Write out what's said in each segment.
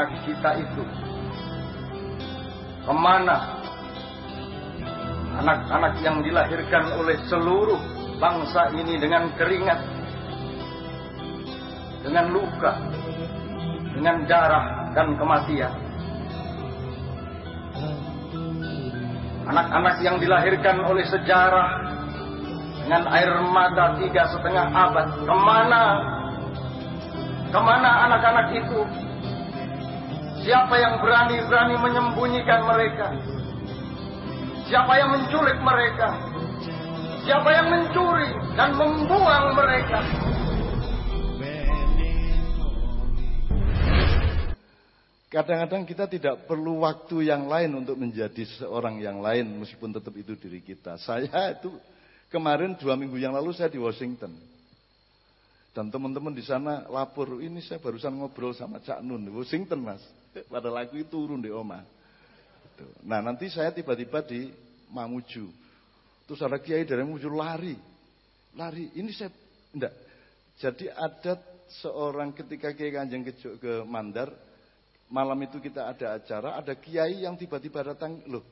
anak-anak kita itu? Ke mana anak-anak yang dilahirkan oleh seluruh bangsa ini dengan keringat, dengan luka, dengan darah dan kematian? Anak-anak yang dilahirkan oleh sejarah dengan air mata tiga setengah abad. Ke mana? Ke mana anak-anak itu? Siapa yang berani-berani menyembunyikan mereka? Siapa yang menculik mereka? Siapa yang mencuri dan membuang mereka? Kadang-kadang kita tidak perlu waktu yang lain untuk menjadi seorang yang lain meskipun tetap itu diri kita. Saya itu kemarin dua minggu yang lalu saya di Washington. Dan teman-teman di sana lapor, ini saya barusan ngobrol sama Cak Nun di Washington mas. Pada lagu itu turun di Oma. Gitu. Nah nanti saya tiba-tiba di Mamuju. Terus ada kiai dari Mamuju lari. Lari, ini saya, enggak. Jadi ada seorang ketika kiai kanjeng ke, ke Mandar, malam itu kita ada acara, ada kiai yang tiba-tiba datang, loh,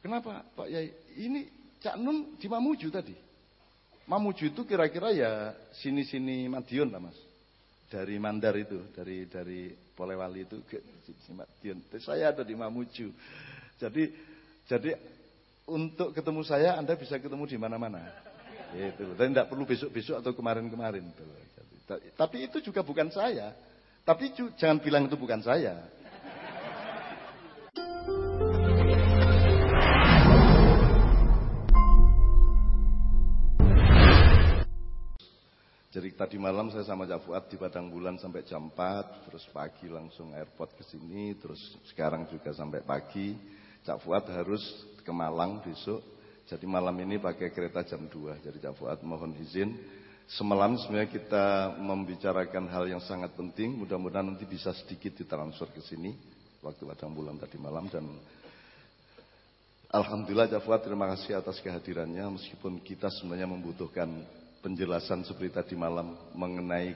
kenapa Pak Yai? Ini Cak Nun di Mamuju tadi. Mamuju itu kira-kira ya sini-sini Madiun lah mas. Dari Mandar itu, dari dari Polewali itu ke Madiun. Saya ada di Mamuju. Jadi jadi untuk ketemu saya Anda bisa ketemu di mana-mana. Itu. Dan tidak perlu besok-besok atau kemarin-kemarin. Tapi itu juga bukan saya. Tapi jangan bilang itu bukan saya. Jadi tadi malam saya sama Cak Fuad di Padang Bulan sampai jam 4, terus pagi langsung airport ke sini, terus sekarang juga sampai pagi. Cak Fuad harus ke Malang besok. Jadi malam ini pakai kereta jam 2. Jadi Cak Fuad mohon izin Semalam sebenarnya kita membicarakan hal yang sangat penting. Mudah-mudahan nanti bisa sedikit ditransfer ke sini waktu padang bulan tadi malam dan Alhamdulillah Jafar terima kasih atas kehadirannya meskipun kita sebenarnya membutuhkan penjelasan seperti tadi malam mengenai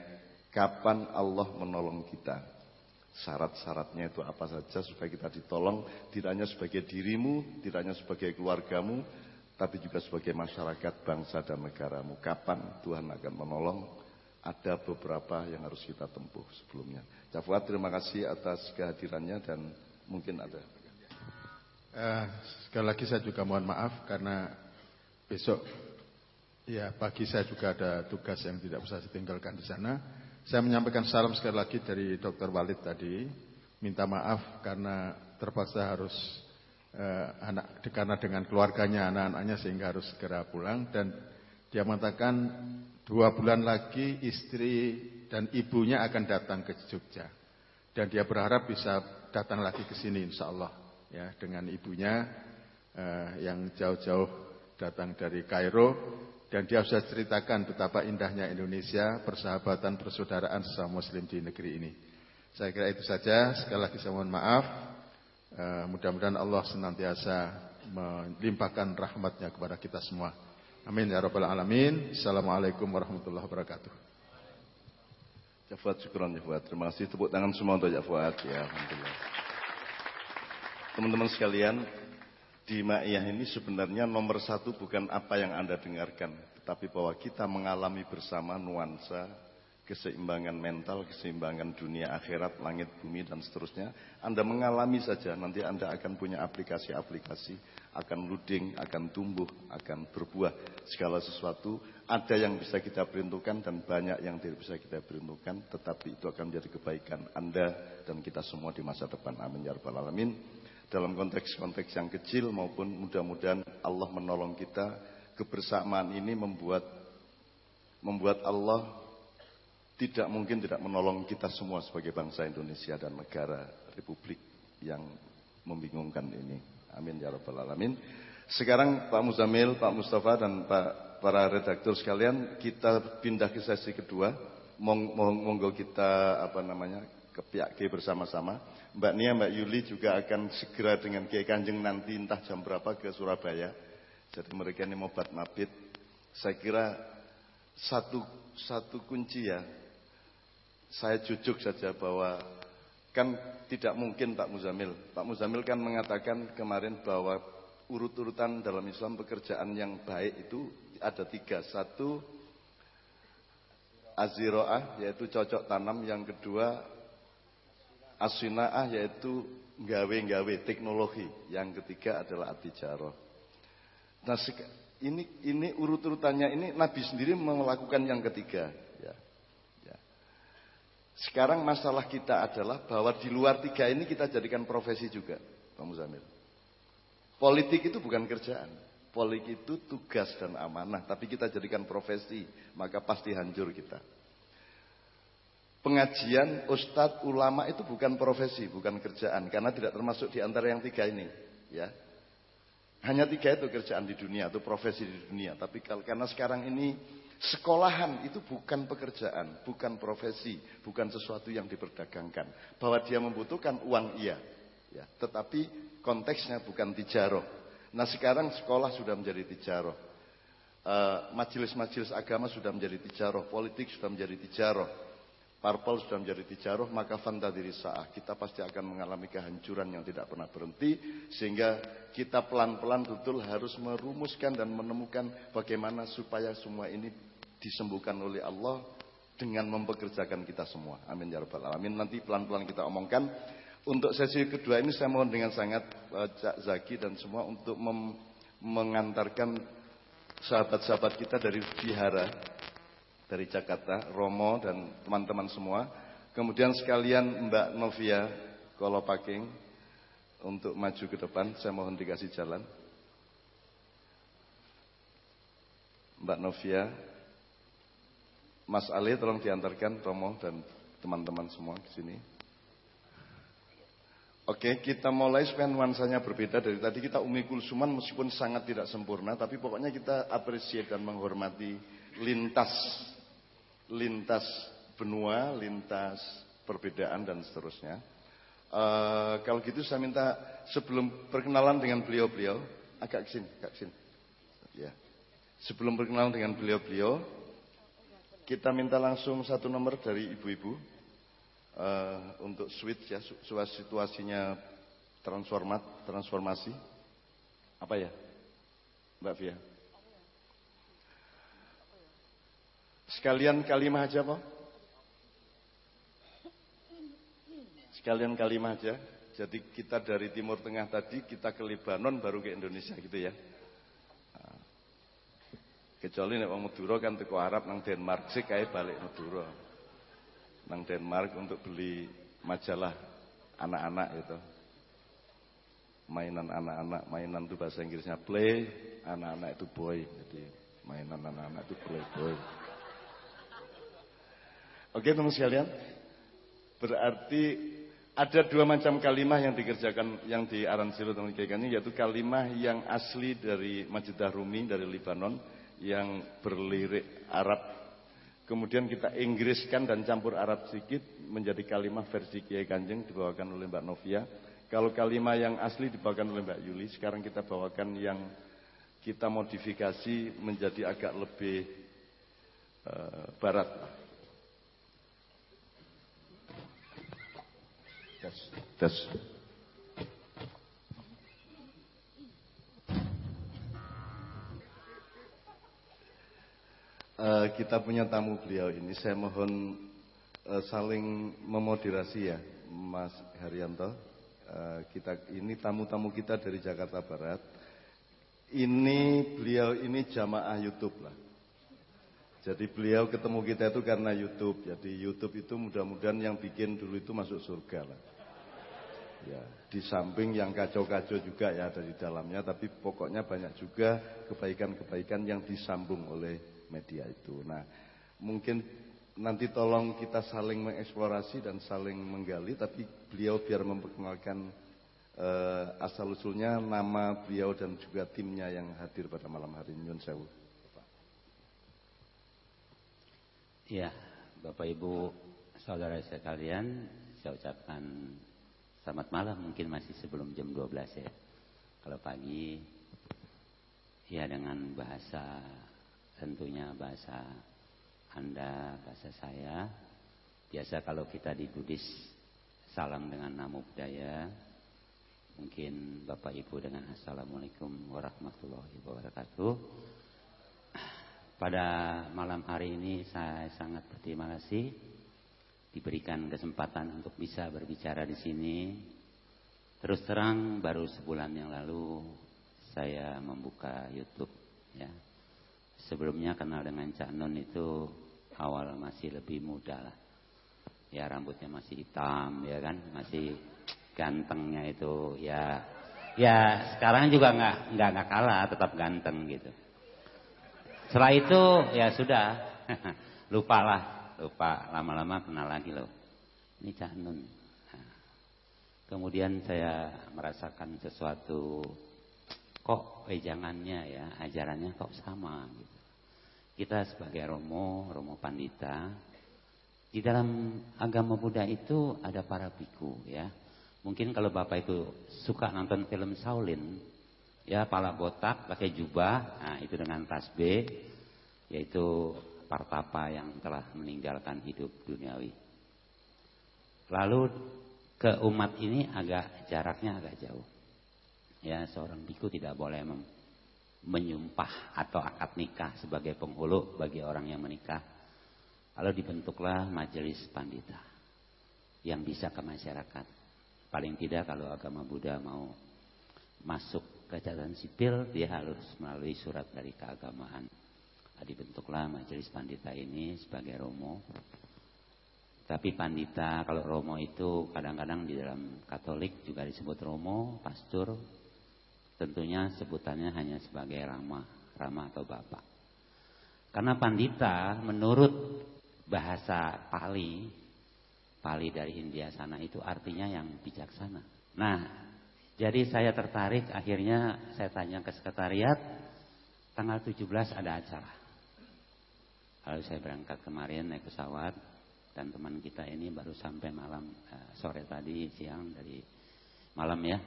kapan Allah menolong kita. Syarat-syaratnya itu apa saja supaya kita ditolong tidak hanya sebagai dirimu, tidak hanya sebagai keluargamu, tapi juga sebagai masyarakat bangsa dan negaramu. Kapan Tuhan akan menolong? Ada beberapa yang harus kita tempuh sebelumnya. Jafuat terima kasih atas kehadirannya dan mungkin ada. Uh, sekali lagi saya juga mohon maaf karena besok ya pagi saya juga ada tugas yang tidak bisa ditinggalkan di sana. Saya menyampaikan salam sekali lagi dari Dr. Walid tadi. Minta maaf karena terpaksa harus eh, anak karena dengan keluarganya anak-anaknya sehingga harus segera pulang dan dia mengatakan dua bulan lagi istri dan ibunya akan datang ke Jogja dan dia berharap bisa datang lagi ke sini insya Allah ya dengan ibunya eh, yang jauh-jauh datang dari Kairo dan dia sudah ceritakan betapa indahnya Indonesia persahabatan persaudaraan sesama Muslim di negeri ini. Saya kira itu saja. Sekali lagi saya mohon maaf. Uh, mudah-mudahan Allah senantiasa melimpahkan rahmatnya kepada kita semua. Amin ya rabbal alamin. Assalamualaikum warahmatullahi wabarakatuh. Jafat syukran Jafat. Terima kasih tepuk tangan semua untuk Jafat ya alhamdulillah. Teman-teman sekalian, di Ma'iyah ini sebenarnya nomor satu bukan apa yang Anda dengarkan, tetapi bahwa kita mengalami bersama nuansa keseimbangan mental, keseimbangan dunia akhirat, langit, bumi dan seterusnya. Anda mengalami saja, nanti Anda akan punya aplikasi-aplikasi, akan luding, akan tumbuh, akan berbuah segala sesuatu. Ada yang bisa kita peruntukkan dan banyak yang tidak bisa kita peruntukkan, tetapi itu akan menjadi kebaikan Anda dan kita semua di masa depan. Amin ya rabbal alamin. Dalam konteks-konteks yang kecil maupun mudah-mudahan Allah menolong kita. Kebersamaan ini membuat membuat Allah tidak mungkin tidak menolong kita semua sebagai bangsa Indonesia dan negara Republik yang membingungkan ini. Amin ya rabbal alamin. Sekarang Pak Muzamil, Pak Mustafa dan Pak para redaktur sekalian, kita pindah ke sesi kedua. Mong, monggo kita apa namanya ke pihak K bersama-sama. Mbak Nia, Mbak Yuli juga akan segera dengan Kiai Kanjeng nanti entah jam berapa ke Surabaya. Jadi mereka ini mau bat mabit. Saya kira satu satu kunci ya saya jujuk saja bahwa kan tidak mungkin Pak Muzamil. Pak Muzamil kan mengatakan kemarin bahwa urut-urutan dalam Islam pekerjaan yang baik itu ada tiga. Satu aziroah yaitu cocok tanam. Yang kedua asinaah yaitu gawe-gawe teknologi. Yang ketiga adalah atijaroh. Nah ini ini urut-urutannya ini Nabi sendiri melakukan yang ketiga. Sekarang masalah kita adalah bahwa di luar tiga ini kita jadikan profesi juga, Pak Muzamil. Politik itu bukan kerjaan. Politik itu tugas dan amanah. Tapi kita jadikan profesi, maka pasti hancur kita. Pengajian, ustadz, ulama itu bukan profesi, bukan kerjaan. Karena tidak termasuk di antara yang tiga ini. Ya, Hanya tiga itu kerjaan di dunia, atau profesi di dunia. Tapi karena sekarang ini Sekolahan itu bukan pekerjaan, bukan profesi, bukan sesuatu yang diperdagangkan. Bahwa dia membutuhkan uang iya, ya, tetapi konteksnya bukan tijaro. Nah sekarang sekolah sudah menjadi tijaro. Eh, majelis-majelis agama sudah menjadi tijaro, politik sudah menjadi tijaro, parpol sudah menjadi tijaro, maka fanta diri saah. Kita pasti akan mengalami kehancuran yang tidak pernah berhenti, sehingga kita pelan-pelan betul harus merumuskan dan menemukan bagaimana supaya semua ini disembuhkan oleh Allah dengan mempekerjakan kita semua. Amin ya rabbal alamin. Nanti pelan-pelan kita omongkan. Untuk sesi kedua ini saya mohon dengan sangat uh, Cak Zaki dan semua untuk mengantarkan sahabat-sahabat kita dari Vihara, dari Jakarta, Romo dan teman-teman semua. Kemudian sekalian Mbak Novia Kolopaking untuk maju ke depan, saya mohon dikasih jalan. Mbak Novia Mas Ali tolong diantarkan Romo dan teman-teman semua ke sini. Oke, kita mulai supaya nuansanya berbeda dari tadi kita Umi Kulsuman meskipun sangat tidak sempurna, tapi pokoknya kita apresiasi dan menghormati lintas lintas benua, lintas perbedaan dan seterusnya. Uh, kalau gitu saya minta sebelum perkenalan dengan beliau-beliau agak ke sini, agak ke sini. Ya. Sebelum perkenalan dengan beliau-beliau, kita minta langsung satu nomor dari ibu-ibu uh, untuk switch ya situasinya transformat transformasi apa ya Mbak Fia sekalian kalimat aja Pak sekalian kalimat aja jadi kita dari Timur Tengah tadi kita ke Lebanon baru ke Indonesia gitu ya Kecuali nek wong Madura kan teko Arab nang Denmark sih kayak balik Madura. Nang Denmark untuk beli majalah anak-anak itu. Mainan anak-anak, mainan itu bahasa Inggrisnya play, anak-anak itu boy. Jadi mainan anak-anak itu play boy. Oke teman sekalian, berarti ada dua macam kalimah yang dikerjakan yang diaransir teman sekalian yaitu kalimah yang asli dari Majidah Rumi dari Libanon yang berlirik Arab. Kemudian kita Inggriskan dan campur Arab sedikit menjadi kalimat versi Kiai Kanjeng dibawakan oleh Mbak Novia. Kalau kalimat yang asli dibawakan oleh Mbak Yuli, sekarang kita bawakan yang kita modifikasi menjadi agak lebih uh, barat. Uh, kita punya tamu beliau ini. Saya mohon uh, saling memoderasi ya, Mas Haryanto. Uh, kita ini tamu-tamu kita dari Jakarta Barat. Ini beliau ini jamaah YouTube lah. Jadi beliau ketemu kita itu karena YouTube. Jadi YouTube itu mudah-mudahan yang bikin dulu itu masuk surga lah. Ya, di samping yang kacau-kacau juga ya ada di dalamnya, tapi pokoknya banyak juga kebaikan-kebaikan yang disambung oleh media itu. Nah, mungkin nanti tolong kita saling mengeksplorasi dan saling menggali, tapi beliau biar memperkenalkan uh, asal usulnya, nama beliau dan juga timnya yang hadir pada malam hari ini. Sewu. Ya, Bapak Ibu, saudara sekalian, saya ucapkan selamat malam. Mungkin masih sebelum jam 12 ya. Kalau pagi, ya dengan bahasa tentunya bahasa Anda, bahasa saya Biasa kalau kita di Buddhis salam dengan namo budaya. Mungkin Bapak Ibu dengan Assalamualaikum warahmatullahi wabarakatuh. Pada malam hari ini saya sangat berterima kasih diberikan kesempatan untuk bisa berbicara di sini. Terus terang baru sebulan yang lalu saya membuka YouTube ya. Sebelumnya kenal dengan Cak Nun itu awal masih lebih muda lah ya rambutnya masih hitam ya kan masih gantengnya itu ya ya sekarang juga nggak nggak nggak kalah tetap ganteng gitu setelah itu ya sudah. Lupa lah lupa. Lama-lama kenal lagi loh. Ini Cak Nun. Kemudian saya merasakan sesuatu kok wejangannya ya ajarannya kok sama gitu. Kita sebagai Romo Romo Pandita di dalam agama Buddha itu ada para biku ya. Mungkin kalau Bapak itu suka nonton film Shaolin, ya pala botak pakai jubah, nah itu dengan tasbih, yaitu partapa yang telah meninggalkan hidup duniawi. Lalu ke umat ini agak jaraknya agak jauh. Ya, seorang biku tidak boleh menyumpah atau akad nikah sebagai penghulu bagi orang yang menikah Lalu dibentuklah majelis pandita yang bisa ke masyarakat. Paling tidak kalau agama Buddha mau masuk ke catatan sipil, dia harus melalui surat dari keagamaan. Nah, dibentuklah majelis pandita ini sebagai romo. Tapi pandita kalau romo itu kadang-kadang di dalam Katolik juga disebut romo, pastor. Tentunya sebutannya hanya sebagai rama, rama atau bapak. Karena pandita menurut bahasa Pali, Pali dari India sana itu artinya yang bijaksana. Nah, jadi saya tertarik akhirnya saya tanya ke sekretariat tanggal 17 ada acara. Lalu saya berangkat kemarin naik pesawat dan teman kita ini baru sampai malam eh, sore tadi siang dari malam ya.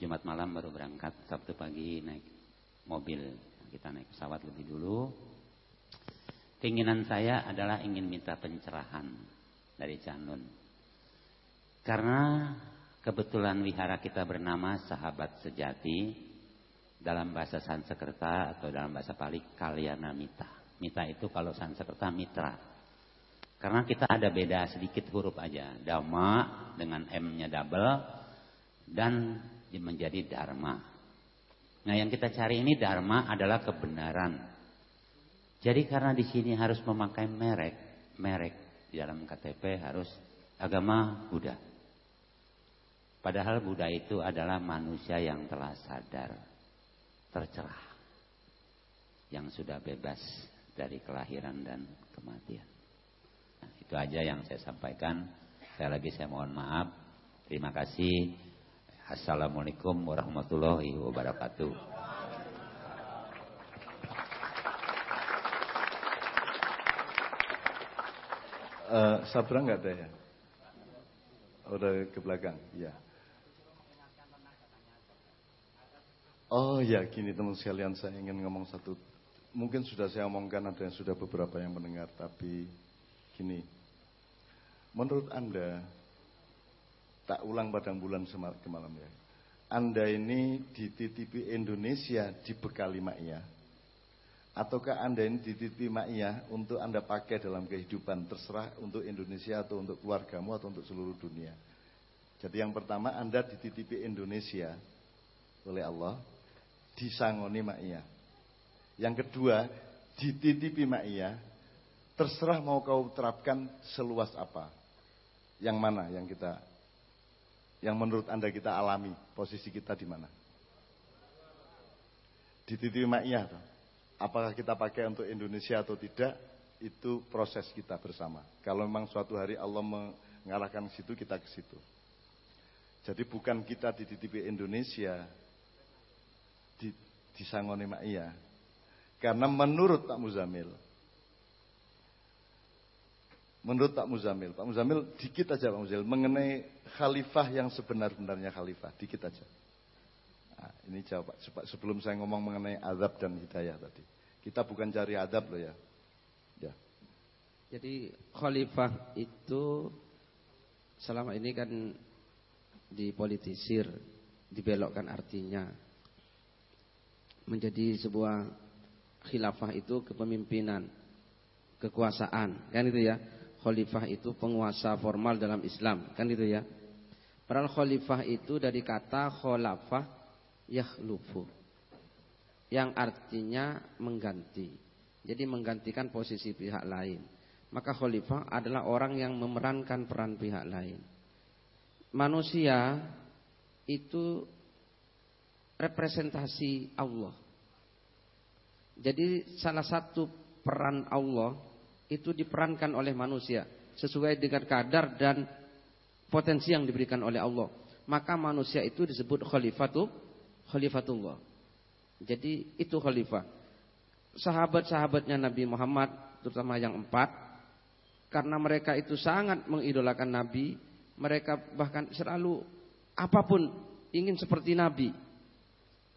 Jumat malam baru berangkat, Sabtu pagi naik mobil. Kita naik pesawat lebih dulu, Keinginan saya adalah ingin minta pencerahan dari Canun. Karena kebetulan wihara kita bernama Sahabat Sejati dalam bahasa Sanskerta atau dalam bahasa Pali Kalyana Mita. Mita itu kalau Sanskerta mitra. Karena kita ada beda sedikit huruf aja. Dhamma dengan M-nya double dan menjadi Dharma. Nah yang kita cari ini Dharma adalah kebenaran. Jadi karena di sini harus memakai merek, merek di dalam KTP harus agama Buddha. Padahal Buddha itu adalah manusia yang telah sadar, tercerah, yang sudah bebas dari kelahiran dan kematian. Nah, itu aja yang saya sampaikan. Saya lagi saya mohon maaf. Terima kasih. Assalamualaikum warahmatullahi wabarakatuh. Uh, Sabra nggak ada ya? Udah ke belakang, ya. Oh ya, gini teman sekalian saya ingin ngomong satu. Mungkin sudah saya omongkan ada yang sudah beberapa yang mendengar, tapi gini. Menurut Anda, tak ulang padang bulan semalam ya. Anda ini dititipi Indonesia dibekali Ma'iyah Ataukah Anda ini dititipi ma'iyah untuk Anda pakai dalam kehidupan terserah untuk Indonesia atau untuk keluargamu atau untuk seluruh dunia. Jadi yang pertama Anda dititipi Indonesia oleh Allah disangoni ma'iyah. Yang kedua dititipi ma'iyah terserah mau kau terapkan seluas apa. Yang mana yang kita yang menurut Anda kita alami posisi kita di mana? Dititipi ma'iyah Apakah kita pakai untuk Indonesia atau tidak, itu proses kita bersama. Kalau memang suatu hari Allah mengarahkan situ, kita ke situ. Jadi bukan kita dititipi Indonesia, di, di Sangone Ma'iyah. Karena menurut Pak Muzamil, menurut Pak Muzamil, Pak Muzamil dikit aja Pak Muzamil, mengenai khalifah yang sebenar-benarnya khalifah, dikit aja. Nah, ini jawab sebelum saya ngomong mengenai azab dan hidayah tadi. Kita bukan cari adab loh ya. Ya. Jadi khalifah itu selama ini kan dipolitisir, dibelokkan artinya. Menjadi sebuah khilafah itu kepemimpinan, kekuasaan, kan itu ya. Khalifah itu penguasa formal dalam Islam, kan itu ya. Padahal khalifah itu dari kata khalafah yakhlufu. Yang artinya mengganti. Jadi menggantikan posisi pihak lain. Maka khalifah adalah orang yang memerankan peran pihak lain. Manusia itu representasi Allah. Jadi salah satu peran Allah itu diperankan oleh manusia sesuai dengan kadar dan potensi yang diberikan oleh Allah. Maka manusia itu disebut khalifatu khalifatullah. Jadi itu khalifah. Sahabat-sahabatnya Nabi Muhammad terutama yang empat karena mereka itu sangat mengidolakan Nabi, mereka bahkan selalu apa pun ingin seperti Nabi.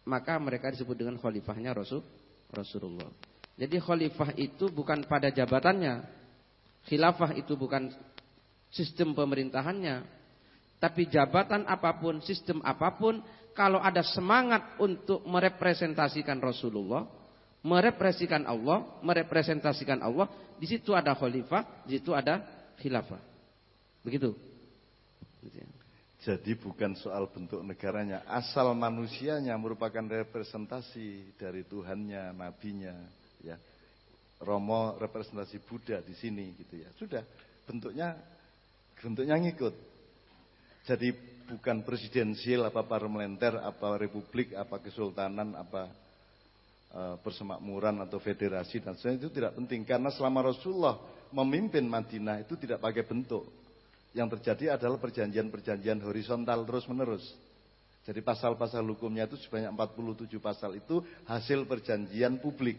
Maka mereka disebut dengan khalifahnya Rasul Rasulullah. Jadi khalifah itu bukan pada jabatannya. Khilafah itu bukan sistem pemerintahannya. Tapi jabatan apa pun, sistem apa pun, kalau ada semangat untuk merepresentasikan Rasulullah, merepresentasikan Allah, merepresentasikan Allah, di situ ada khalifah, di situ ada khilafah. Begitu. Jadi bukan soal bentuk negaranya, asal manusianya merupakan representasi dari Tuhannya, nabinya, ya. Romo representasi Buddha di sini gitu ya. Sudah, bentuknya bentuknya ngikut. Jadi bukan presidensial apa parlementer apa republik apa kesultanan apa Eh, persemakmuran atau federasi dan sebagainya itu tidak penting karena selama Rasulullah memimpin Madinah itu tidak pakai bentuk. Yang terjadi adalah perjanjian-perjanjian horizontal terus-menerus. Jadi pasal-pasal hukumnya itu sebanyak 47 pasal itu hasil perjanjian publik.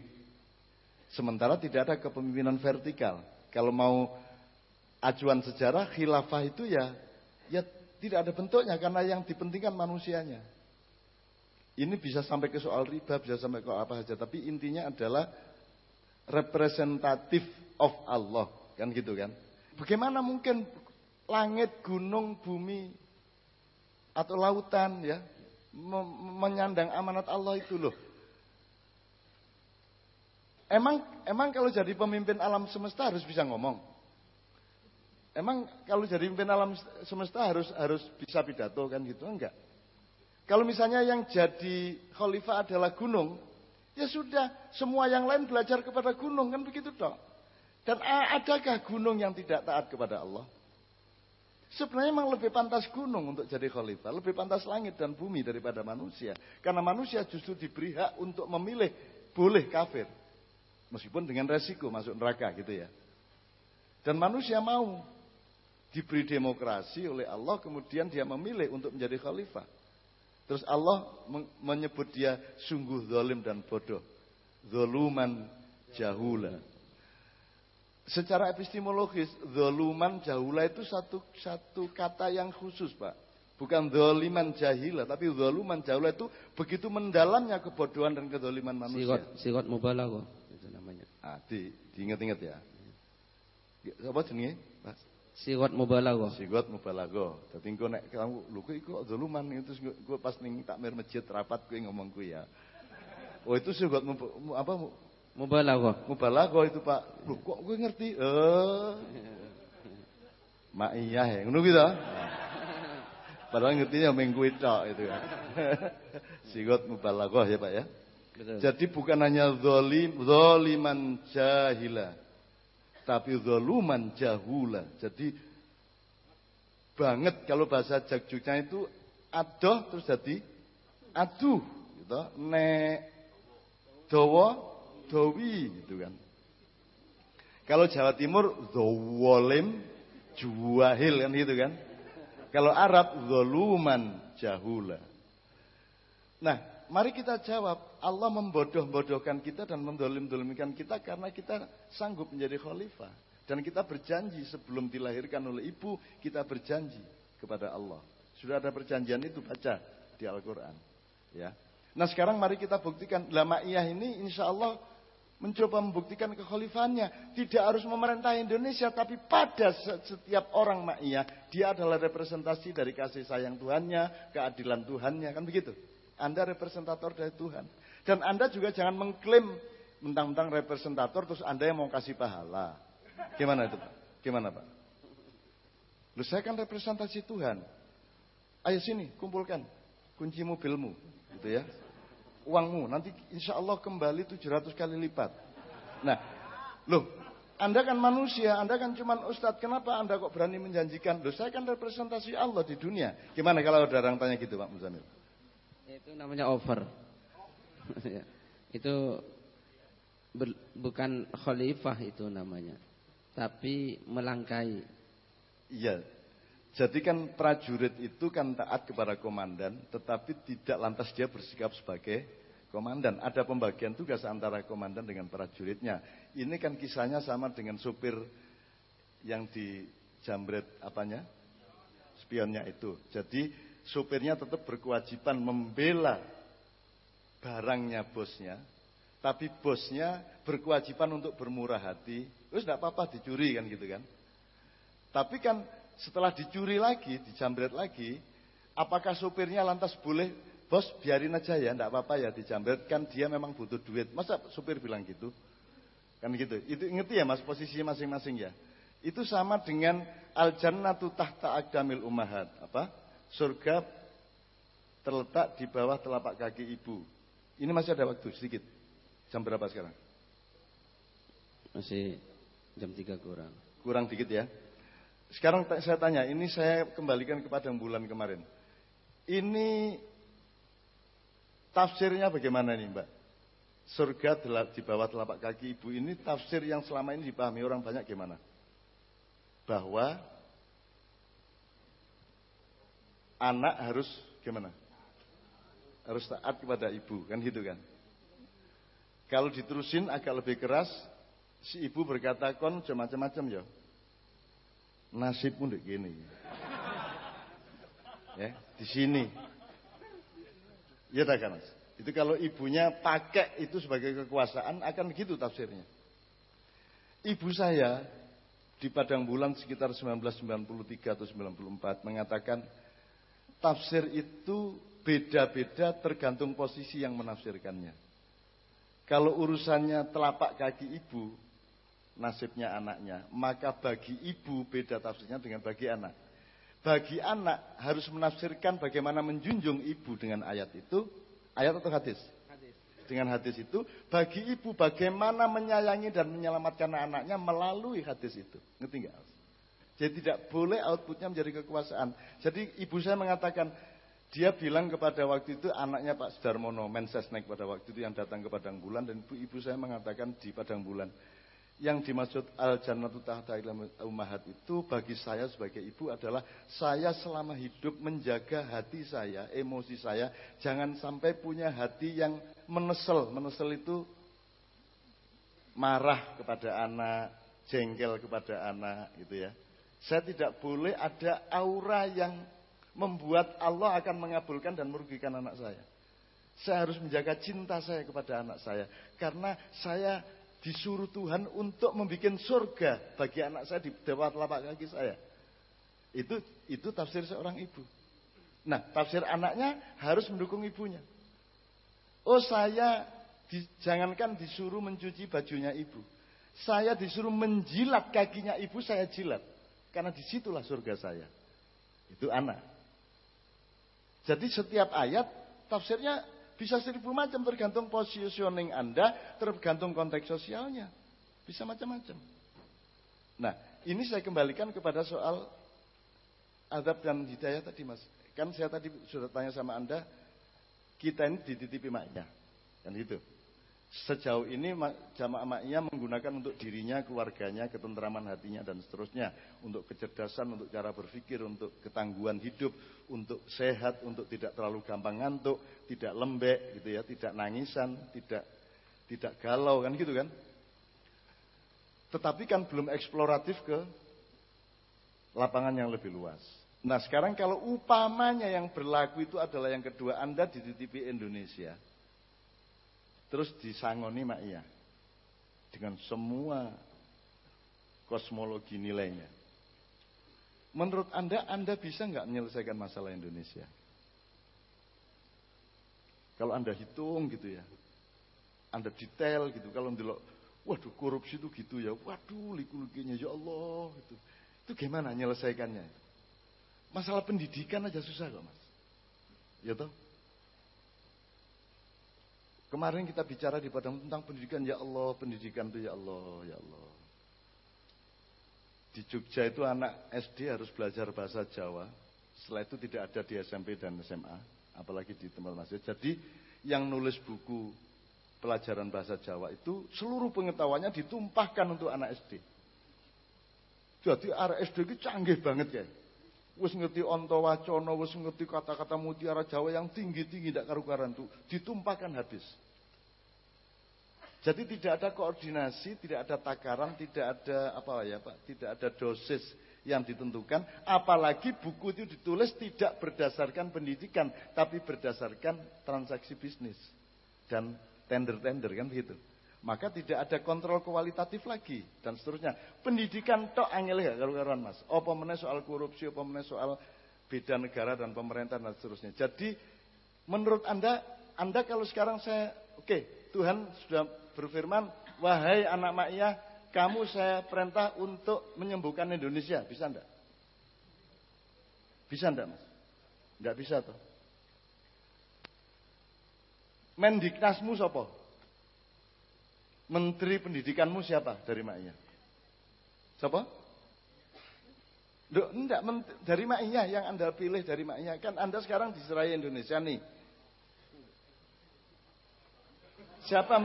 Sementara tidak ada kepemimpinan vertikal. Kalau mau acuan sejarah khilafah itu ya ya tidak ada bentuknya karena yang dipentingkan manusianya. Ini bisa sampai ke soal riba, bisa sampai ke apa saja. Tapi intinya adalah representatif of Allah. Kan gitu kan. Bagaimana mungkin langit, gunung, bumi, atau lautan ya menyandang amanat Allah itu loh. Emang emang kalau jadi pemimpin alam semesta harus bisa ngomong. Emang kalau jadi pemimpin alam semesta harus harus bisa pidato kan gitu enggak? Kalau misalnya yang jadi khalifah adalah gunung, ya sudah, semua yang lain belajar kepada gunung, kan begitu dong. Dan adakah gunung yang tidak taat kepada Allah? Sebenarnya memang lebih pantas gunung untuk jadi khalifah, lebih pantas langit dan bumi daripada manusia. Karena manusia justru diberi hak untuk memilih boleh kafir. Meskipun dengan resiko masuk neraka gitu ya. Dan manusia mau diberi demokrasi oleh Allah kemudian dia memilih untuk menjadi khalifah. Terus Allah menyebut dia sungguh zalim dan bodoh. Zoluman jahula. Secara epistemologis, zoluman jahula itu satu satu kata yang khusus, Pak. Bukan zoliman jahila, tapi zoluman jahula itu begitu mendalamnya kebodohan dan kezoliman manusia. Sigot, sigot mubalaghah itu namanya. Ah, di, diingat-ingat ya. Apa jenenge, Pak? Sigot mubalaghah. Sigot mubalaghah. Dadi engko nek kamu lho kowe iku zaluman itu gue pas ning takmir masjid rapat kowe ngomong kuwi ya. Oh itu sigot apa mubalaghah. Mubalaghah itu Pak. Lho kok gue ngerti? Eh. Mak iya ya, ngono kuwi ta? Padahal ngertinya minggu itu itu ya. Sigot mubalaghah ya Pak ya. Betul. Jadi bukan hanya zalim, zaliman jahila tapi zaluman jahula. Jadi banget kalau bahasa Jagjuknya itu adoh terus jadi aduh gitu. Nek dawa dawi gitu kan. Kalau Jawa Timur zawalim juwahil kan gitu kan. Kalau Arab zaluman jahula. Nah, mari kita jawab. Allah membodoh-bodohkan kita dan mendolim-dolimkan kita karena kita sanggup menjadi khalifah. Dan kita berjanji sebelum dilahirkan oleh ibu, kita berjanji kepada Allah. Sudah ada perjanjian itu baca di Al-Quran. Ya. Nah sekarang mari kita buktikan lama iya ini insya Allah mencoba membuktikan kekhalifannya. Tidak harus memerintah Indonesia, tapi pada setiap orang ma'iyah, dia adalah representasi dari kasih sayang Tuhannya, keadilan Tuhannya, kan begitu. Anda representator dari Tuhan. Dan Anda juga jangan mengklaim mentang-mentang representator terus Anda yang mau kasih pahala. Gimana itu Pak? Gimana Pak? Lu saya kan representasi Tuhan. Ayo sini, kumpulkan kunci mobilmu, gitu ya uangmu. Nanti insya Allah kembali 700 kali lipat. Nah, loh, Anda kan manusia, Anda kan cuma ustadz. Kenapa Anda kok berani menjanjikan? Loh, saya kan representasi Allah di dunia. Gimana kalau ada orang tanya gitu, Pak Muzamil? Itu namanya over. itu ber, bukan khalifah itu namanya. Tapi melangkai. Iya, jadi kan prajurit itu kan taat kepada komandan, tetapi tidak lantas dia bersikap sebagai komandan. Ada pembagian tugas antara komandan dengan prajuritnya. Ini kan kisahnya sama dengan supir yang di jambret apanya? Spionnya itu. Jadi supirnya tetap berkewajiban membela barangnya bosnya, tapi bosnya berkewajiban untuk bermurah hati. Terus tidak apa-apa dicuri kan gitu kan. Tapi kan setelah dicuri lagi, dijambret lagi, apakah supirnya lantas boleh, bos biarin aja ya, enggak apa-apa ya dijambret, kan dia memang butuh duit. Masa supir bilang gitu? Kan gitu. Itu ngerti ya mas, posisi masing-masing ya. Itu sama dengan al jannatu tahta agdamil ummahat. Apa? Surga terletak di bawah telapak kaki ibu. Ini masih ada waktu sedikit. Jam berapa sekarang? Masih jam 3 kurang. Kurang dikit ya. Sekarang saya tanya, ini saya kembalikan kepada bulan kemarin. Ini tafsirnya bagaimana nih Mbak? Surga di bawah telapak kaki ibu ini tafsir yang selama ini dipahami orang banyak gimana? Bahwa anak harus gimana? Harus taat kepada ibu, kan gitu kan? Kalau diterusin agak lebih keras, si ibu berkata kon macam-macam ya nasibmu ndek gini. Ya, di sini. Ya tak kan? Itu kalau ibunya pakai itu sebagai kekuasaan akan begitu tafsirnya. Ibu saya di Padang Bulan sekitar 1993 atau 94 mengatakan tafsir itu beda-beda tergantung posisi yang menafsirkannya. Kalau urusannya telapak kaki ibu, nasibnya anaknya. Maka bagi ibu beda tafsirnya dengan bagi anak. Bagi anak harus menafsirkan bagaimana menjunjung ibu dengan ayat itu. Ayat atau hadis? hadis. Dengan hadis itu, bagi ibu bagaimana menyayangi dan menyelamatkan anaknya melalui hadis itu. Ngerti nggak? Jadi tidak boleh outputnya menjadi kekuasaan. Jadi ibu saya mengatakan, dia bilang kepada waktu itu anaknya Pak Sudarmono, Mensesnek pada waktu itu yang datang ke Padang Bulan dan ibu, ibu saya mengatakan di Padang Bulan, yang dimaksud al jannatu tahta ummahat itu bagi saya sebagai ibu adalah saya selama hidup menjaga hati saya, emosi saya, jangan sampai punya hati yang menesel. Menesel itu marah kepada anak, jengkel kepada anak gitu ya. Saya tidak boleh ada aura yang membuat Allah akan mengabulkan dan merugikan anak saya. Saya harus menjaga cinta saya kepada anak saya karena saya disuruh Tuhan untuk membuat surga bagi anak saya di dewa telapak kaki saya. Itu itu tafsir seorang ibu. Nah, tafsir anaknya harus mendukung ibunya. Oh, saya di, jangankan disuruh mencuci bajunya ibu. Saya disuruh menjilat kakinya ibu, saya jilat. Karena di situlah surga saya. Itu anak. Jadi setiap ayat tafsirnya bisa seribu macam tergantung positioning Anda, tergantung konteks sosialnya. Bisa macam-macam. Nah, ini saya kembalikan kepada soal adab dan hidayah tadi mas. Kan saya tadi sudah tanya sama Anda, kita ini dititipi maknya. Kan gitu. Sejauh ini jamaah maknya menggunakan untuk dirinya, keluarganya, ketentraman hatinya dan seterusnya. Untuk kecerdasan, untuk cara berpikir, untuk ketangguhan hidup, untuk sehat, untuk tidak terlalu gampang ngantuk, tidak lembek gitu ya, tidak nangisan, tidak tidak galau kan gitu kan. Tetapi kan belum eksploratif ke lapangan yang lebih luas. Nah sekarang kalau upamanya yang berlaku itu adalah yang kedua Anda dititipi Indonesia Terus disangoni mak iya. dengan semua kosmologi nilainya. Menurut Anda, Anda bisa nggak menyelesaikan masalah Indonesia? Kalau Anda hitung gitu ya, Anda detail gitu, kalau ndelok, waduh korupsi itu gitu ya, waduh liku-likunya ya Allah, itu, itu gimana menyelesaikannya? Masalah pendidikan aja susah kok mas, ya toh? Kemarin kita bicara di Padang tentang pendidikan, ya Allah, pendidikan itu ya Allah, ya Allah. Di Jogja itu anak SD harus belajar bahasa Jawa. Setelah itu tidak ada di SMP dan SMA, apalagi di tempat masjid. Jadi yang nulis buku pelajaran bahasa Jawa itu seluruh pengetahuannya ditumpahkan untuk anak SD. Jadi anak SD itu canggih banget ya. Wis ngerti onto wacono, wis ngerti kata-kata mutiara Jawa yang tinggi-tinggi tidak karu-karuan itu ditumpahkan habis. Jadi tidak ada koordinasi, tidak ada takaran, tidak ada apa ya Pak, tidak ada dosis yang ditentukan. Apalagi buku itu ditulis tidak berdasarkan pendidikan, tapi berdasarkan transaksi bisnis dan tender-tender kan begitu. Maka tidak ada kontrol kualitatif lagi dan seterusnya. Pendidikan tok angel ya karuan Mas. Apa meneh soal korupsi, apa meneh soal beda negara dan pemerintah dan seterusnya. Jadi menurut Anda, Anda kalau sekarang saya oke, okay, Tuhan sudah berfirman, wahai anak Ma'iyah, kamu saya perintah untuk menyembuhkan Indonesia. Bisa enggak? Bisa enggak mas? Enggak bisa toh. Mendiknasmu siapa? Menteri pendidikanmu siapa dari Ma'iyah? Siapa? Duh, enggak, dari Ma'iyah yang Anda pilih dari Ma'iyah. Kan Anda sekarang di Seraya Indonesia nih. Siapa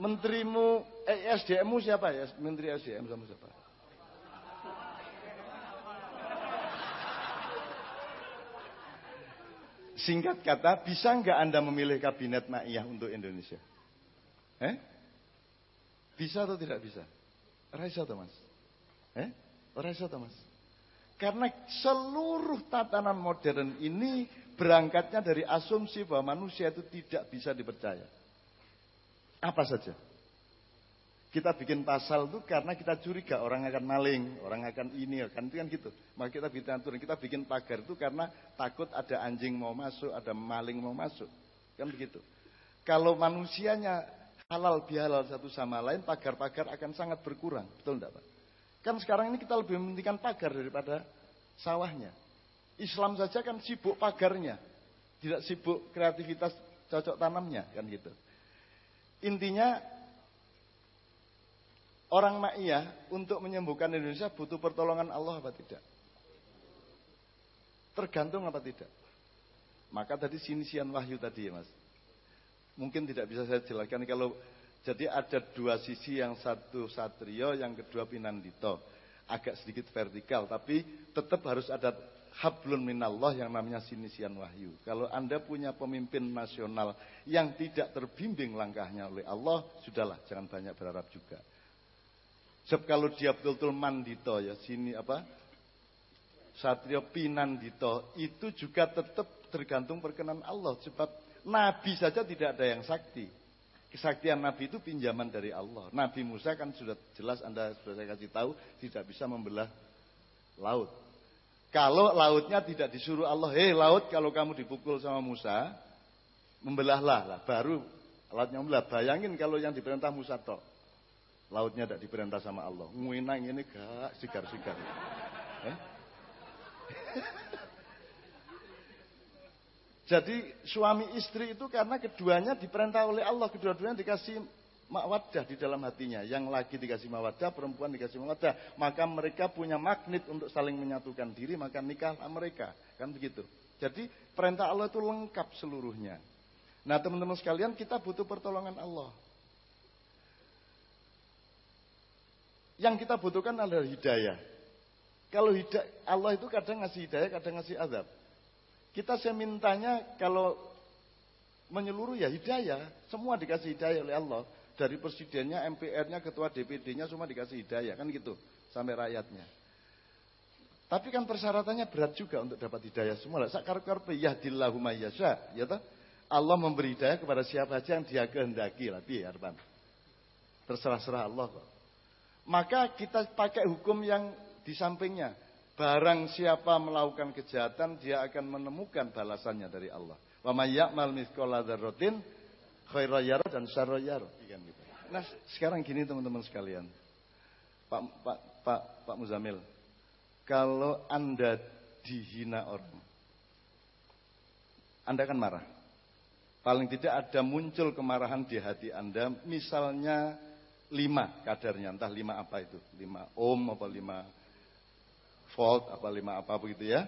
menterimu eh, SDM-mu siapa ya? Menteri SDM sama siapa? Singkat kata, bisa nggak Anda memilih kabinet Ma'iyah untuk Indonesia? Eh? Bisa atau tidak bisa? Raisa atau mas? Eh? Raisa atau mas? Karena seluruh tatanan modern ini berangkatnya dari asumsi bahwa manusia itu tidak bisa dipercaya. Apa saja. Kita bikin pasal itu karena kita curiga orang akan maling, orang akan ini, kan itu kan gitu. Maka kita bikin aturan, kita bikin pagar itu karena takut ada anjing mau masuk, ada maling mau masuk. Kan begitu. Kalau manusianya halal bihalal satu sama lain, pagar-pagar akan sangat berkurang. Betul enggak Pak? Kan sekarang ini kita lebih mementingkan pagar daripada sawahnya. Islam saja kan sibuk pagarnya. Tidak sibuk kreativitas cocok tanamnya, kan gitu. Intinya orang Ma'iyah untuk menyembuhkan Indonesia butuh pertolongan Allah apa tidak? Tergantung apa tidak? Maka tadi sinisian wahyu tadi ya mas. Mungkin tidak bisa saya jelaskan kalau jadi ada dua sisi yang satu satrio, yang kedua pinandito. Agak sedikit vertikal, tapi tetap harus ada hablun minallah yang namanya sinisian wahyu. Kalau Anda punya pemimpin nasional yang tidak terbimbing langkahnya oleh Allah, sudahlah, jangan banyak berharap juga. Sebab kalau dia betul-betul mandito ya, sini apa? Satrio Pinandito itu juga tetap tergantung perkenan Allah. Sebab Nabi saja tidak ada yang sakti. Kesaktian Nabi itu pinjaman dari Allah. Nabi Musa kan sudah jelas Anda sudah saya kasih tahu tidak bisa membelah laut. Kalau lautnya tidak disuruh Allah, hei laut kalau kamu dipukul sama Musa, membelahlah lah, baru lautnya membelah. Bayangin kalau yang diperintah Musa toh. Lautnya tidak diperintah sama Allah. Nguinang ini gak sigar-sigar. Eh? Jadi suami istri itu karena keduanya diperintah oleh Allah, kedua-duanya dikasih mawadah di dalam hatinya. Yang laki dikasih mawadah, perempuan dikasih mawadah. Maka mereka punya magnet untuk saling menyatukan diri, maka nikahlah mereka. Kan begitu. Jadi perintah Allah itu lengkap seluruhnya. Nah teman-teman sekalian kita butuh pertolongan Allah. Yang kita butuhkan adalah hidayah. Kalau hidayah, Allah itu kadang ngasih hidayah, kadang ngasih azab. Kita saya mintanya kalau menyeluruh ya hidayah. Semua dikasih hidayah oleh Allah. Dari presidennya, MPR-nya, ketua DPD-nya semua dikasih hidayah kan gitu sampai rakyatnya. Tapi kan persyaratannya berat juga untuk dapat hidayah semua. Sakar karpe yahdillahu mayyasha, ya toh? Allah memberi hidayah kepada siapa saja yang dia kehendaki lah, ya, Arban. Terserah-serah Allah kok. Maka kita pakai hukum yang di sampingnya. Barang siapa melakukan kejahatan, dia akan menemukan balasannya dari Allah. Wa may ya'mal dan syarran gitu. Nah, sekarang gini teman-teman sekalian. Pak Pak Pak Pak Muzamil, kalau Anda dihina orang, Anda akan marah. Paling tidak ada muncul kemarahan di hati Anda, misalnya lima kadarnya, entah lima apa itu, lima ohm apa lima volt apa lima apa begitu ya,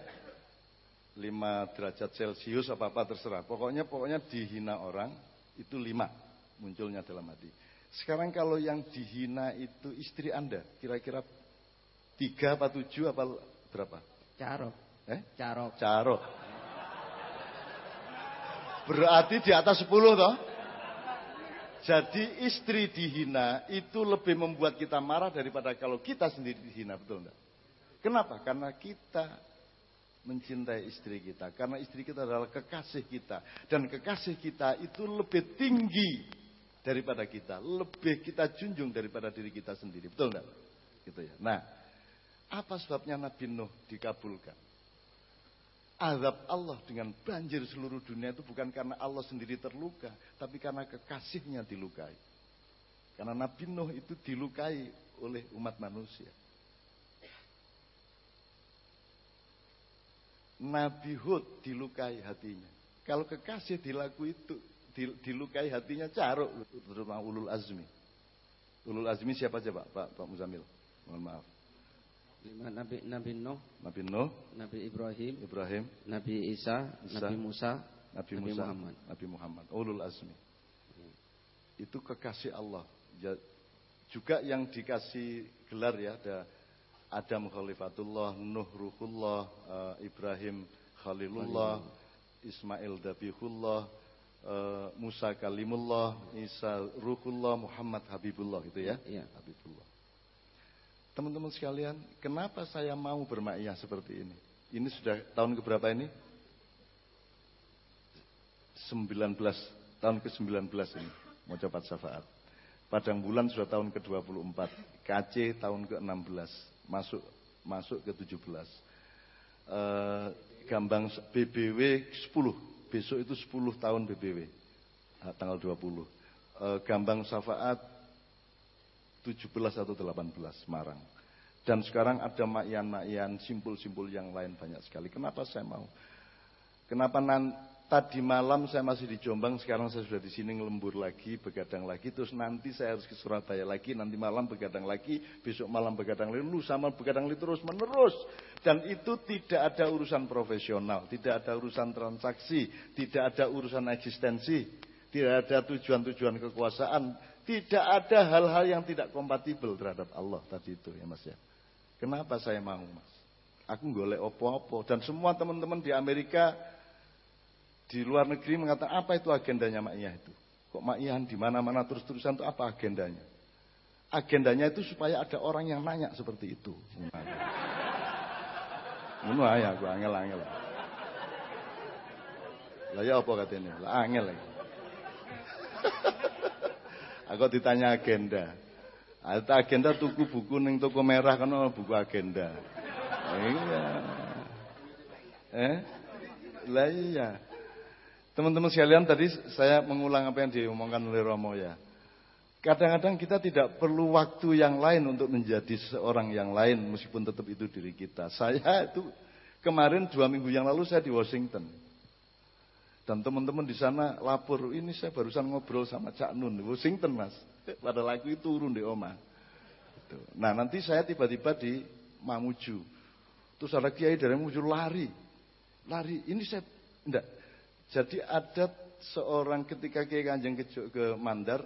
lima derajat celcius apa apa terserah. Pokoknya pokoknya dihina orang itu lima munculnya dalam hati. Sekarang kalau yang dihina itu istri Anda, kira-kira tiga apa tujuh apa berapa? Carok. Eh? Carok. Carok. Berarti di atas sepuluh toh? Jadi istri dihina itu lebih membuat kita marah daripada kalau kita sendiri dihina, betul enggak? Kenapa? Karena kita mencintai istri kita. Karena istri kita adalah kekasih kita. Dan kekasih kita itu lebih tinggi daripada kita. Lebih kita junjung daripada diri kita sendiri. Betul enggak? Gitu ya. Nah, apa sebabnya Nabi Nuh dikabulkan? Azab Allah dengan banjir seluruh dunia itu bukan karena Allah sendiri terluka, tapi karena kekasihnya dilukai. Karena Nabi Nuh itu dilukai oleh umat manusia. Nabi Hud dilukai hatinya. Kalau kekasih dilaku itu dilukai hatinya caruk terutama ulul azmi. Ulul azmi siapa aja Pak? Pak, Pak Muzamil. Mohon maaf. Lima Nabi Nabi Nuh, Nabi Nuh, Nabi Ibrahim, Ibrahim, Nabi Isa, Isa Nabi Musa, Nabi, Nabi Musa, Muhammad. Nabi Muhammad, ulul azmi. Itu kekasih Allah. Juga yang dikasih gelar ya ada Adam Khalifatullah, Nuh Ruhullah, uh, Ibrahim Khalilullah, Ismail Dabihullah, uh, Musa Kalimullah, Isa Ruhullah, Muhammad Habibullah itu ya. Ya. Habibullah. Teman-teman sekalian, kenapa saya mau bermakyah seperti ini? Ini sudah tahun keberapa ini? 19, tahun ke-19 ini, mau cepat syafaat. Padang bulan sudah tahun ke-24, KC tahun ke-16, masuk masuk ke-17. Eh, Gambang BBW 10, besok itu 10 tahun BBW, tanggal 20. Eh, Gambang Syafaat 17 atau 18 Semarang. Dan sekarang ada makian-makian simpul-simpul yang lain banyak sekali. Kenapa saya mau? Kenapa nan, tadi malam saya masih di Jombang, sekarang saya sudah di sini ngelembur lagi, begadang lagi, terus nanti saya harus ke Surabaya lagi, nanti malam begadang lagi, besok malam begadang lagi, lusa malam begadang lagi terus menerus. Dan itu tidak ada urusan profesional, tidak ada urusan transaksi, tidak ada urusan eksistensi, tidak ada tujuan-tujuan kekuasaan, tidak ada hal-hal yang tidak kompatibel terhadap Allah tadi itu ya Mas ya. Kenapa saya mau Mas? Aku golek opo-opo dan semua teman-teman di Amerika di luar negeri mengatakan apa itu agendanya Makiyah itu? Kok Makiyahan di mana-mana terus-terusan itu apa agendanya? Agendanya itu supaya ada orang yang nanya seperti itu. Ngono ae aku angel-angel. Lah ya apa katanya? Lah angel lagi. Aku ditanya agenda. Ada agenda tuku buku neng toko merah kan buku agenda. Iya. Eh? Lah iya. Teman-teman sekalian tadi saya mengulang apa yang diomongkan oleh Romo ya. Kadang-kadang kita tidak perlu waktu yang lain untuk menjadi seorang yang lain meskipun tetap itu diri kita. Saya itu kemarin dua minggu yang lalu saya di Washington. Dan teman-teman di sana lapor, ini saya barusan ngobrol sama Cak Nun di Washington mas. Pada lagu itu turun di Oma. Gitu. Nah nanti saya tiba-tiba di Mamuju. Terus ada kiai dari Mamuju lari. Lari, ini saya, enggak. Jadi ada seorang ketika kiai kanjeng ke, Mandar,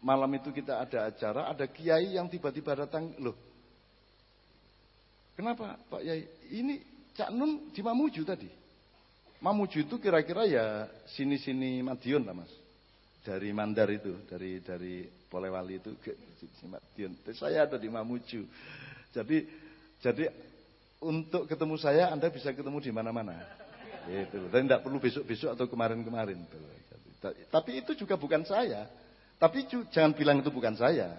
malam itu kita ada acara, ada kiai yang tiba-tiba datang, loh. Kenapa Pak Yai? Ini Cak Nun di Mamuju tadi. Mamuju itu kira-kira ya sini-sini Madiun lah mas. Dari Mandar itu, dari dari Polewali itu ke Madiun. Saya ada di Mamuju. Jadi jadi untuk ketemu saya Anda bisa ketemu di mana-mana. Gitu. Dan tidak perlu besok-besok atau kemarin-kemarin. Tapi itu juga bukan saya. Tapi jangan bilang itu bukan saya.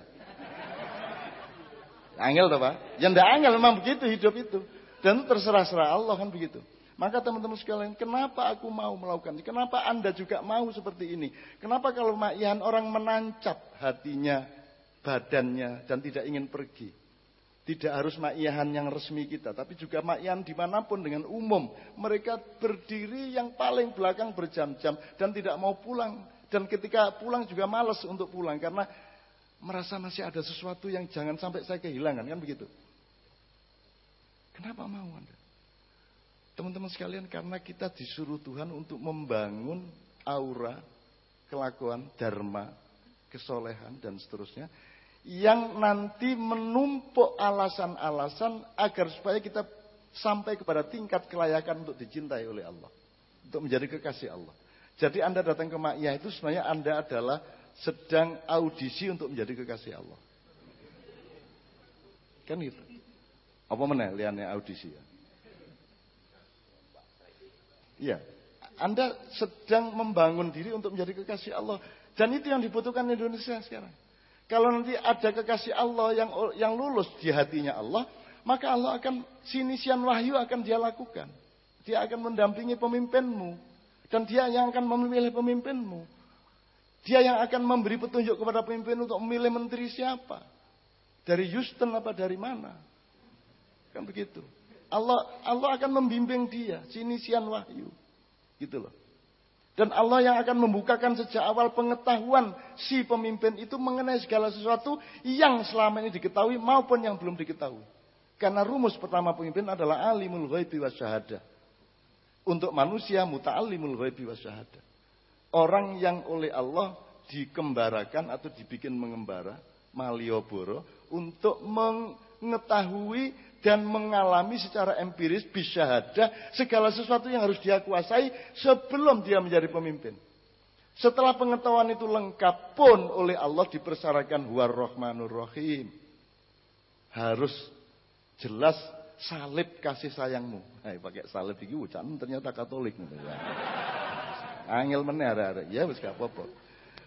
Angel toh Pak? Ya ndak angel memang begitu hidup itu. Dan terserah-serah Allah kan begitu. Maka teman-teman sekalian, kenapa aku mau melakukan ini? Kenapa Anda juga mau seperti ini? Kenapa kalau makian orang menancap hatinya, badannya, dan tidak ingin pergi? Tidak harus makian yang resmi kita, tapi juga makian di mana pun dengan umum. Mereka berdiri yang paling belakang berjam-jam dan tidak mau pulang. Dan ketika pulang juga males untuk pulang karena merasa masih ada sesuatu yang jangan sampai saya kehilangan kan begitu. Kenapa mau Anda? Teman-teman sekalian karena kita disuruh Tuhan untuk membangun aura, kelakuan, dharma, kesolehan dan seterusnya yang nanti menumpuk alasan-alasan agar supaya kita sampai kepada tingkat kelayakan untuk dicintai oleh Allah, untuk menjadi kekasih Allah. Jadi Anda datang ke Ma'iyah itu sebenarnya Anda adalah sedang audisi untuk menjadi kekasih Allah. Kan itu. Apa mana liannya audisi ya? Iya. Anda sedang membangun diri untuk menjadi kekasih Allah. Dan itu yang dibutuhkan Indonesia sekarang. Kalau nanti ada kekasih Allah yang yang lulus di hatinya Allah, maka Allah akan sinisian wahyu akan dia lakukan. Dia akan mendampingi pemimpinmu dan dia yang akan memilih pemimpinmu. Dia yang akan memberi petunjuk kepada pemimpin untuk memilih menteri siapa. Dari Houston apa dari mana. Kan begitu. Allah Allah akan membimbing dia, sinisian wahyu. Gitu loh. Dan Allah yang akan membukakan sejak awal pengetahuan si pemimpin itu mengenai segala sesuatu yang selama ini diketahui maupun yang belum diketahui. Karena rumus pertama pemimpin adalah alimul ghaibi wasyahadah. Untuk manusia muta'alimul ghaibi wasyahadah. Orang yang oleh Allah dikembarakan atau dibikin mengembara, Malioboro, untuk mengetahui dan mengalami secara empiris bisyahada segala sesuatu yang harus dia kuasai sebelum dia menjadi pemimpin. Setelah pengetahuan itu lengkap pun oleh Allah dipersyaratkan huwar rahmanur rahim. Harus jelas salib kasih sayangmu. Hai pakai salib iki ternyata Katolik ya. Angel meneh Ya wis gak apa-apa.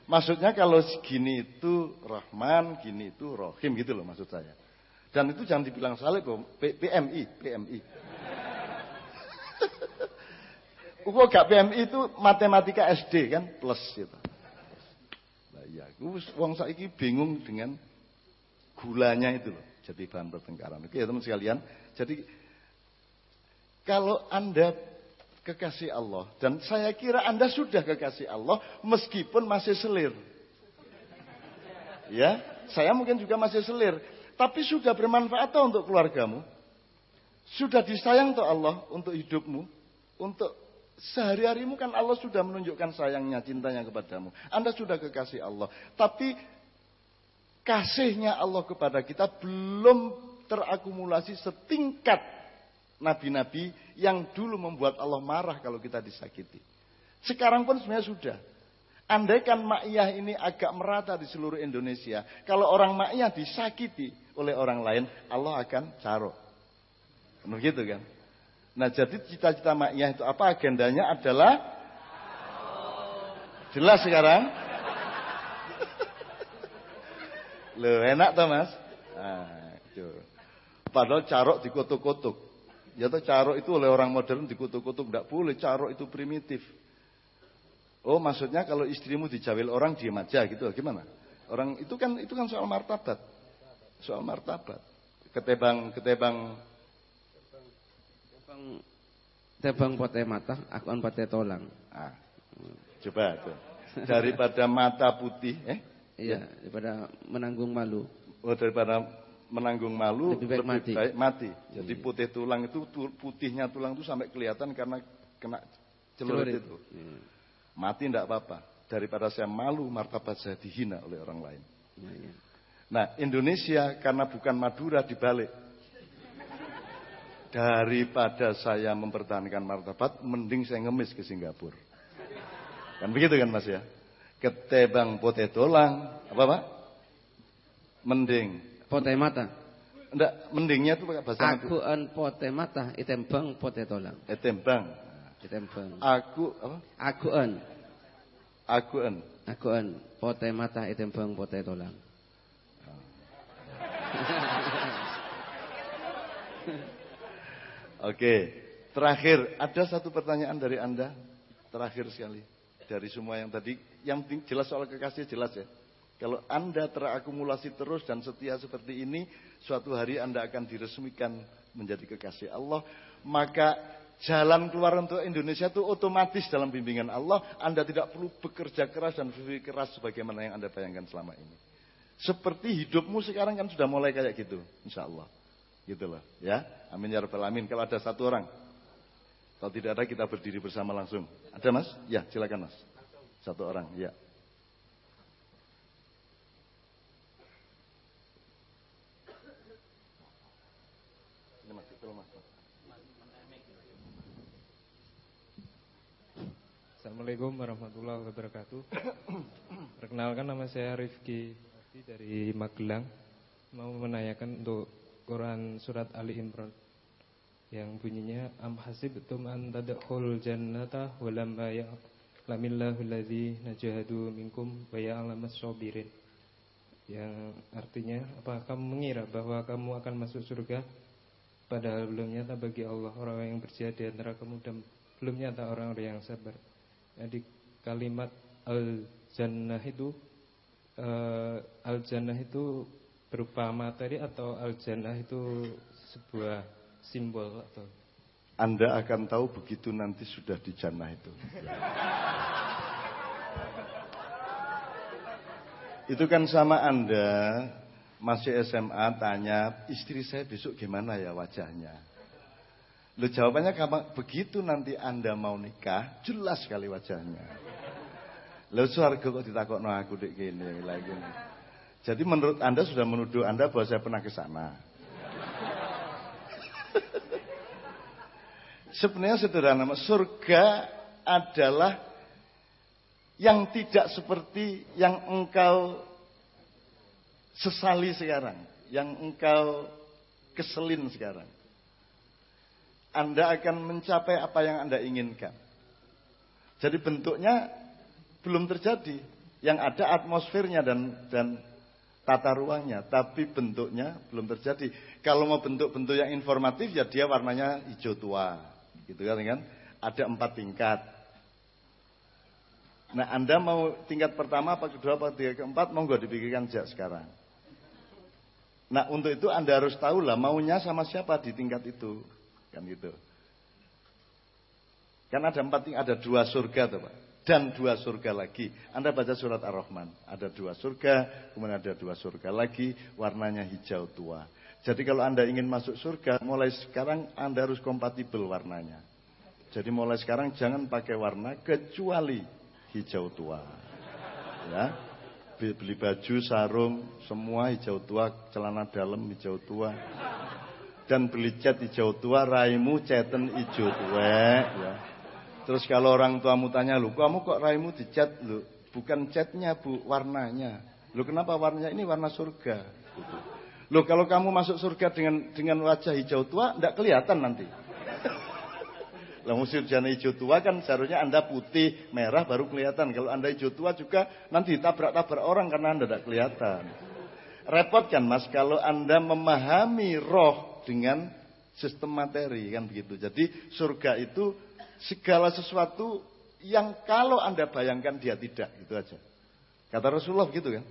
Maksudnya kalau gini itu Rahman, gini itu Rohim gitu loh maksud saya. Dan itu jangan dibilang salib PMI, PMI. Ugo gak PMI itu matematika SD kan plus gitu. Nah iya, wong saiki bingung dengan gulanya itu loh. Jadi bahan pertengkaran. Oke ya teman sekalian. Jadi kalau Anda kekasih Allah. Dan saya kira Anda sudah kekasih Allah meskipun masih selir. Ya, saya mungkin juga masih selir. Tapi sudah bermanfaat toh untuk keluargamu. Sudah disayang toh Allah untuk hidupmu. Untuk sehari-harimu kan Allah sudah menunjukkan sayangnya, cintanya kepadamu. Anda sudah kekasih Allah. Tapi kasihnya Allah kepada kita belum terakumulasi setingkat nabi-nabi yang dulu membuat Allah marah kalau kita disakiti. Sekarang pun sebenarnya sudah. Andaikan makyah ini agak merata di seluruh Indonesia, kalau orang makyah disakiti oleh orang lain, Allah akan caro. Begitu kan? Nah jadi cita-cita makyah itu apa agendanya adalah jelas sekarang. Loh enak toh mas? Nah. Padahal carok dikutuk-kutuk. Ya toh carok itu oleh orang modern dikutuk-kutuk tidak boleh. Carok itu primitif. Oh maksudnya kalau istrimu dijawil orang diam aja gitu gimana? Orang itu kan itu kan soal martabat. Soal martabat. Ketebang ketebang tebang tebang pote mata, aku an pote tolang. Ah. Coba tuh. Daripada mata putih, eh? Iya, daripada menanggung malu. Oh, daripada menanggung malu lebih baik lebih mati. Baik mati. Jadi iya. putih tulang itu putihnya tulang itu sampai kelihatan karena kena celurit, itu. Iya. Mati tidak apa-apa. Daripada saya malu martabat saya dihina oleh orang lain. Nah Indonesia karena bukan Madura dibalik. Daripada saya mempertahankan martabat, mending saya ngemis ke Singapura. Kan begitu kan mas ya? Ketebang pote tulang, apa pak? Mending Pote mata. Enggak, mendingnya itu pakai bahasa Aku en pote mata, itembang pote tolang. Itembang. Itembang. Aku apa? Aku en. Aguan. Aguan. Pote mata itembang pote tolang. Oke, terakhir ada satu pertanyaan dari Anda, terakhir sekali dari semua yang tadi, yang jelas soal kekasih jelas ya. Kalau Anda terakumulasi terus dan setia seperti ini, suatu hari Anda akan diresmikan menjadi kekasih Allah, maka jalan keluar untuk Indonesia itu otomatis dalam bimbingan Allah. Anda tidak perlu bekerja keras dan berpikir keras sebagaimana yang Anda bayangkan selama ini. Seperti hidupmu sekarang kan sudah mulai kayak gitu, insya Allah. Gitu loh, ya. Amin ya rabbal alamin. Kalau ada satu orang, kalau tidak ada kita berdiri bersama langsung. Ada mas? Ya, silakan mas. Satu orang, ya. Assalamualaikum warahmatullahi wabarakatuh. Perkenalkan nama saya Rifki dari Magelang. Mau menanyakan untuk Quran surat Ali Imran yang bunyinya am hasibtum an tadkhul jannata wa lam ya'lamillahu alladzi najahadu minkum wa ya'lamas sabirin. Yang artinya apa kamu mengira bahwa kamu akan masuk surga padahal belum nyata bagi Allah orang yang berjihad di antara kamu dan belum nyata orang-orang yang sabar. Jadi kalimat al-jannah itu uh, al-jannah itu berupa materi atau al-jannah itu sebuah simbol atau Anda akan tahu begitu nanti sudah di jannah itu. itu kan sama Anda masih SMA tanya istri saya besok gimana ya wajahnya. Lu jawabannya kapan? Begitu nanti Anda mau nikah, jelas sekali wajahnya. Lu suarga kok ditakokno aku dek gini lagi. Jadi menurut Anda sudah menuduh Anda bahwa saya pernah ke sana. Sebenarnya sederhana, surga adalah yang tidak seperti yang engkau sesali sekarang, yang engkau keselin sekarang. Anda akan mencapai apa yang Anda inginkan. Jadi bentuknya belum terjadi. Yang ada atmosfernya dan dan tata ruangnya, tapi bentuknya belum terjadi. Kalau mau bentuk-bentuk yang informatif ya dia warnanya hijau tua, gitu kan kan? Ada empat tingkat. Nah Anda mau tingkat pertama, apa kedua, apa ketiga, keempat, mau nggak dipikirkan sejak sekarang. Nah untuk itu Anda harus tahu lah maunya sama siapa di tingkat itu. Kan gitu. Kan ada empat, ada dua surga tuh Pak. Dan dua surga lagi. Anda baca surat Ar-Rahman. Ada dua surga, kemudian ada dua surga lagi, warnanya hijau tua. Jadi kalau Anda ingin masuk surga, mulai sekarang Anda harus kompatibel warnanya. Jadi mulai sekarang jangan pakai warna kecuali hijau tua. Ya. Beli baju, sarung, semua hijau tua, celana dalam hijau tua dan beli cat hijau tua, raimu ceten hijau tua. Ya. Terus kalau orang tuamu tanya, lu kamu kok raimu dicat? Lu bukan catnya bu, warnanya. Lu kenapa warnanya ini warna surga? Lu kalau kamu masuk surga dengan dengan wajah hijau tua, tidak kelihatan nanti. Lah musim jana hijau tua kan seharusnya Anda putih, merah baru kelihatan. Kalau Anda hijau tua juga nanti tabrak-tabrak orang karena Anda tidak kelihatan. Repot kan Mas kalau Anda memahami roh dengan sistem materi kan begitu. Jadi surga itu segala sesuatu yang kalau Anda bayangkan dia tidak gitu aja. Kata Rasulullah begitu kan.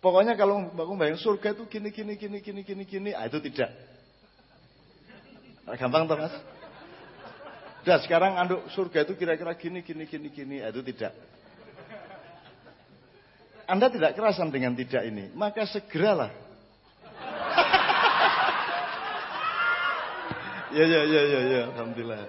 Pokoknya kalau bangun bayang surga itu gini gini gini gini gini gini, ah itu tidak. Gampang toh Mas? Udah sekarang anduk surga itu kira-kira gini gini gini gini, ah, itu tidak. Anda tidak kerasan dengan tidak ini, maka segeralah Ya ya ya ya ya alhamdulillah.